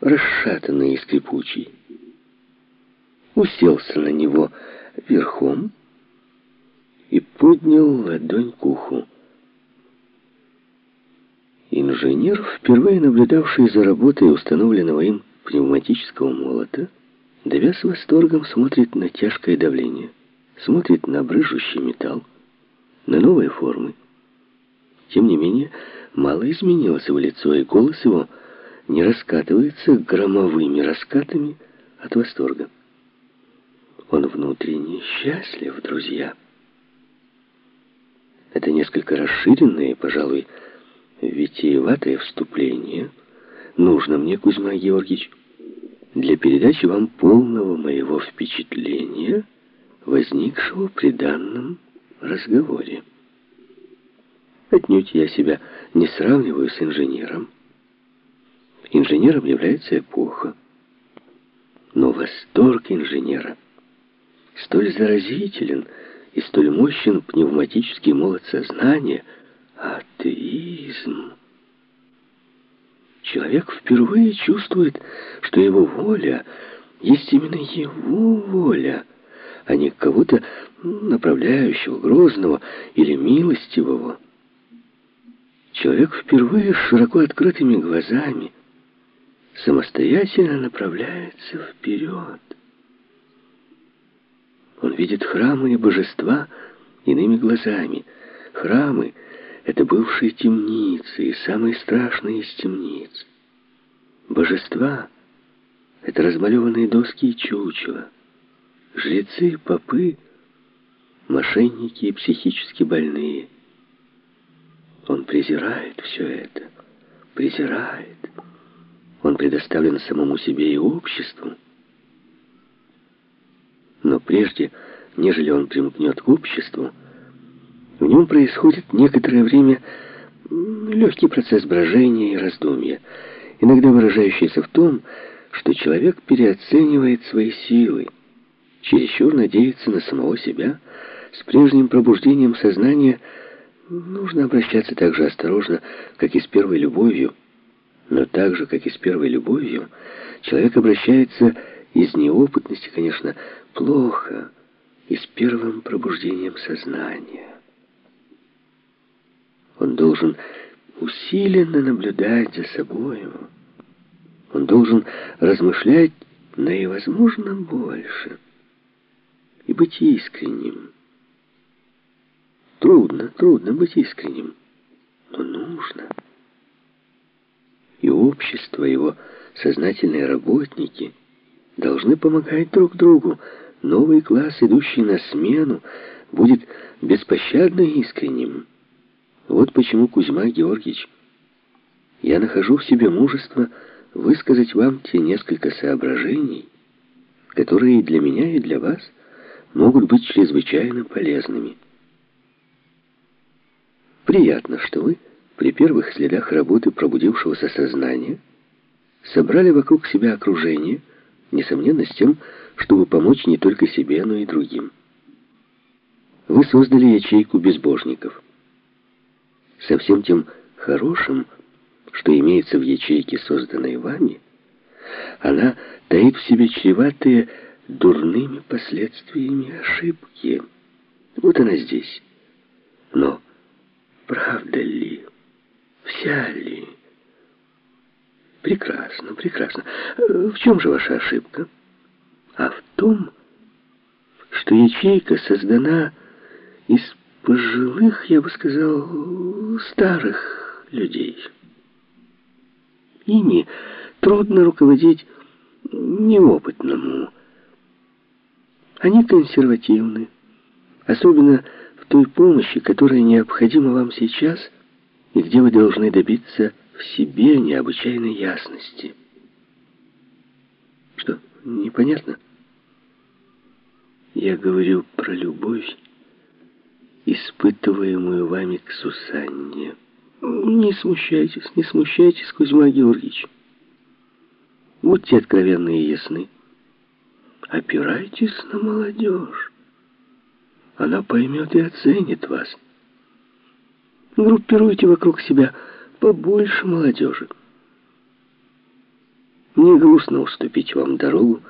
расшатанный и скрипучий, уселся на него верхом и поднял ладонь к уху. Инженер, впервые наблюдавший за работой установленного им пневматического молота, давя с восторгом смотрит на тяжкое давление, смотрит на брыжущий металл, на новые формы. Тем не менее, мало изменилось его лицо, и голос его не раскатывается громовыми раскатами от восторга. Он внутренне счастлив, друзья. Это несколько расширенное, пожалуй, витиеватое вступление нужно мне, Кузьма Георгиевич, для передачи вам полного моего впечатления, возникшего при данном разговоре. Отнюдь я себя не сравниваю с инженером. Инженером является эпоха. Но восторг инженера столь заразителен и столь мощен пневматический молот сознания, атеизм. Человек впервые чувствует, что его воля есть именно его воля, а не кого-то направляющего, грозного или милостивого. Человек впервые широко открытыми глазами самостоятельно направляется вперед. Он видит храмы и божества иными глазами. Храмы — это бывшие темницы и самые страшные из темниц. Божества — это размалеванные доски и чучела. Жрецы, попы — мошенники и психически больные. Он презирает все это, презирает. Он предоставлен самому себе и обществу. Но прежде, нежели он примкнет к обществу, в нем происходит некоторое время легкий процесс брожения и раздумья, иногда выражающийся в том, что человек переоценивает свои силы, чересчур надеется на самого себя, с прежним пробуждением сознания нужно обращаться так же осторожно, как и с первой любовью, но так же, как и с первой любовью, человек обращается из неопытности, конечно, плохо, и с первым пробуждением сознания. Он должен усиленно наблюдать за собою. Он должен размышлять наивозможно больше и быть искренним. Трудно, трудно быть искренним, но нужно. Общество, его сознательные работники должны помогать друг другу. Новый класс, идущий на смену, будет беспощадно искренним. Вот почему, Кузьма Георгиевич, я нахожу в себе мужество высказать вам те несколько соображений, которые для меня, и для вас могут быть чрезвычайно полезными. Приятно, что вы при первых следах работы пробудившегося сознания собрали вокруг себя окружение, несомненно, с тем, чтобы помочь не только себе, но и другим. Вы создали ячейку безбожников. Со всем тем хорошим, что имеется в ячейке, созданной вами, она таит в себе чреватые дурными последствиями ошибки. Вот она здесь. Но правда ли? Вся ли? Прекрасно, прекрасно. В чем же ваша ошибка? А в том, что ячейка создана из пожилых, я бы сказал, старых людей. Ими трудно руководить неопытному. Они консервативны, особенно в той помощи, которая необходима вам сейчас – и где вы должны добиться в себе необычайной ясности. Что, непонятно? Я говорю про любовь, испытываемую вами к Сусанне. Не смущайтесь, не смущайтесь, Кузьма Георгиевич. Будьте откровенны и ясны. Опирайтесь на молодежь. Она поймет и оценит вас. Группируйте вокруг себя побольше молодежи. Мне грустно уступить вам дорогу,